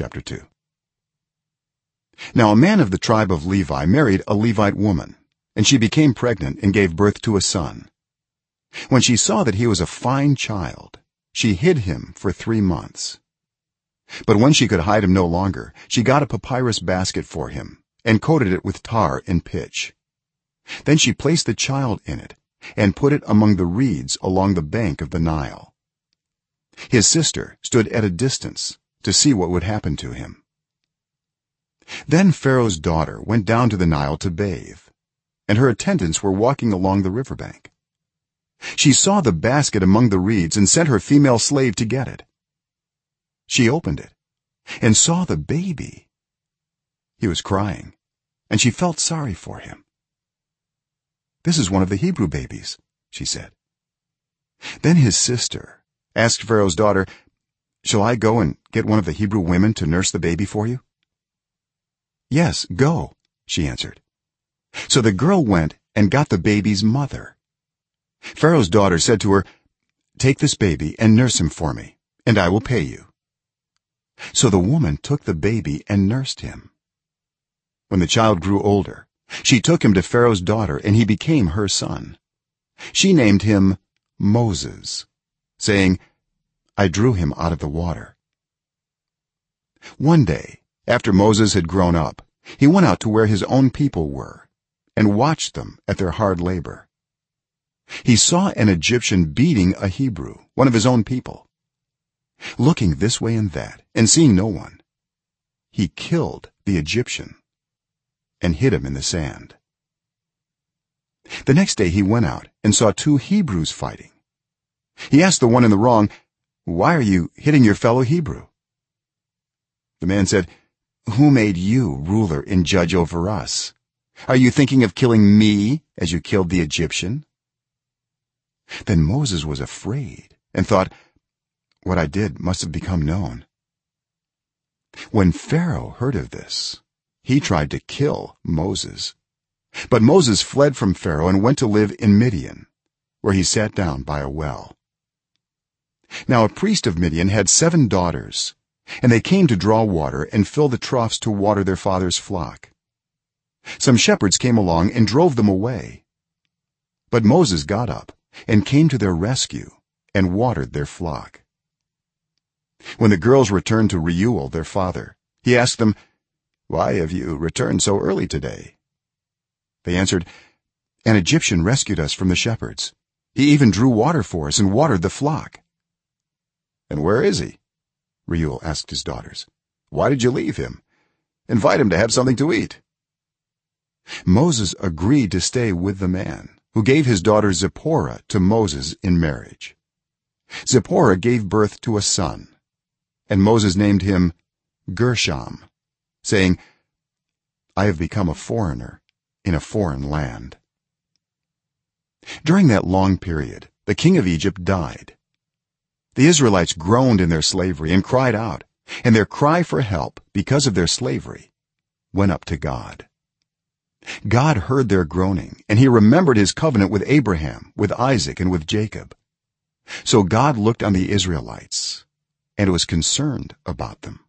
chapter 2 now a man of the tribe of levi married a levite woman and she became pregnant and gave birth to a son. When she saw that he was a fine child she hid him for 3 months. But when she could hide him no longer she got a papyrus basket for him and coated it with tar and pitch. Then she placed the child in it and put it among the reeds along the bank of the nile. His sister stood at a distance to see what would happen to him. Then pharaoh's daughter went down to the nile to bathe and her attendants were walking along the river bank she saw the basket among the reeds and sent her female slave to get it. She opened it and saw the baby. He was crying and she felt sorry for him. This is one of the hebrew babies she said. Then his sister asked pharaoh's daughter shall i go and get one of the hebrew women to nurse the baby for you? Yes go she answered. So the girl went and got the baby's mother. Pharaoh's daughter said to her take this baby and nurse him for me and i will pay you. So the woman took the baby and nursed him. When the child grew older she took him to pharaoh's daughter and he became her son. She named him moses saying i drew him out of the water. One day after moses had grown up he went out to where his own people were and watched them at their hard labor. He saw an egyptian beating a hebrew one of his own people. Looking this way and that and seeing no one he killed the egyptian and hid him in the sand. The next day he went out and saw two hebrews fighting. He asked the one in the wrong why are you hitting your fellow hebrew? The man said who made you ruler and judge over us? Are you thinking of killing me as you killed the egyptian? Then moses was afraid and thought what i did must have become known. When pharaoh heard of this he tried to kill moses. But moses fled from pharaoh and went to live in midian where he sat down by a well now a priest of midian had 7 daughters and they came to draw water and fill the troughs to water their father's flock. Some shepherds came along and drove them away. But moses got up and came to their rescue and watered their flock. When the girls returned to reuel their father he asked them why have you returned so early today? They answered an egyptian rescued us from the shepherds. He even drew water for us and watered the flock and where is he? Reuel asked his daughters. Why did you leave him? Invite him to have something to eat. Moses agreed to stay with the man who gave his daughter zipporah to moses in marriage. Zipporah gave birth to a son and moses named him gershom saying i have become a foreigner in a foreign land. During that long period the king of egypt died the israelites groaned in their slavery and cried out and their cry for help because of their slavery went up to god. God heard their groaning and he remembered his covenant with abraham with isaac and with jacob. So god looked on the israelites and was concerned about them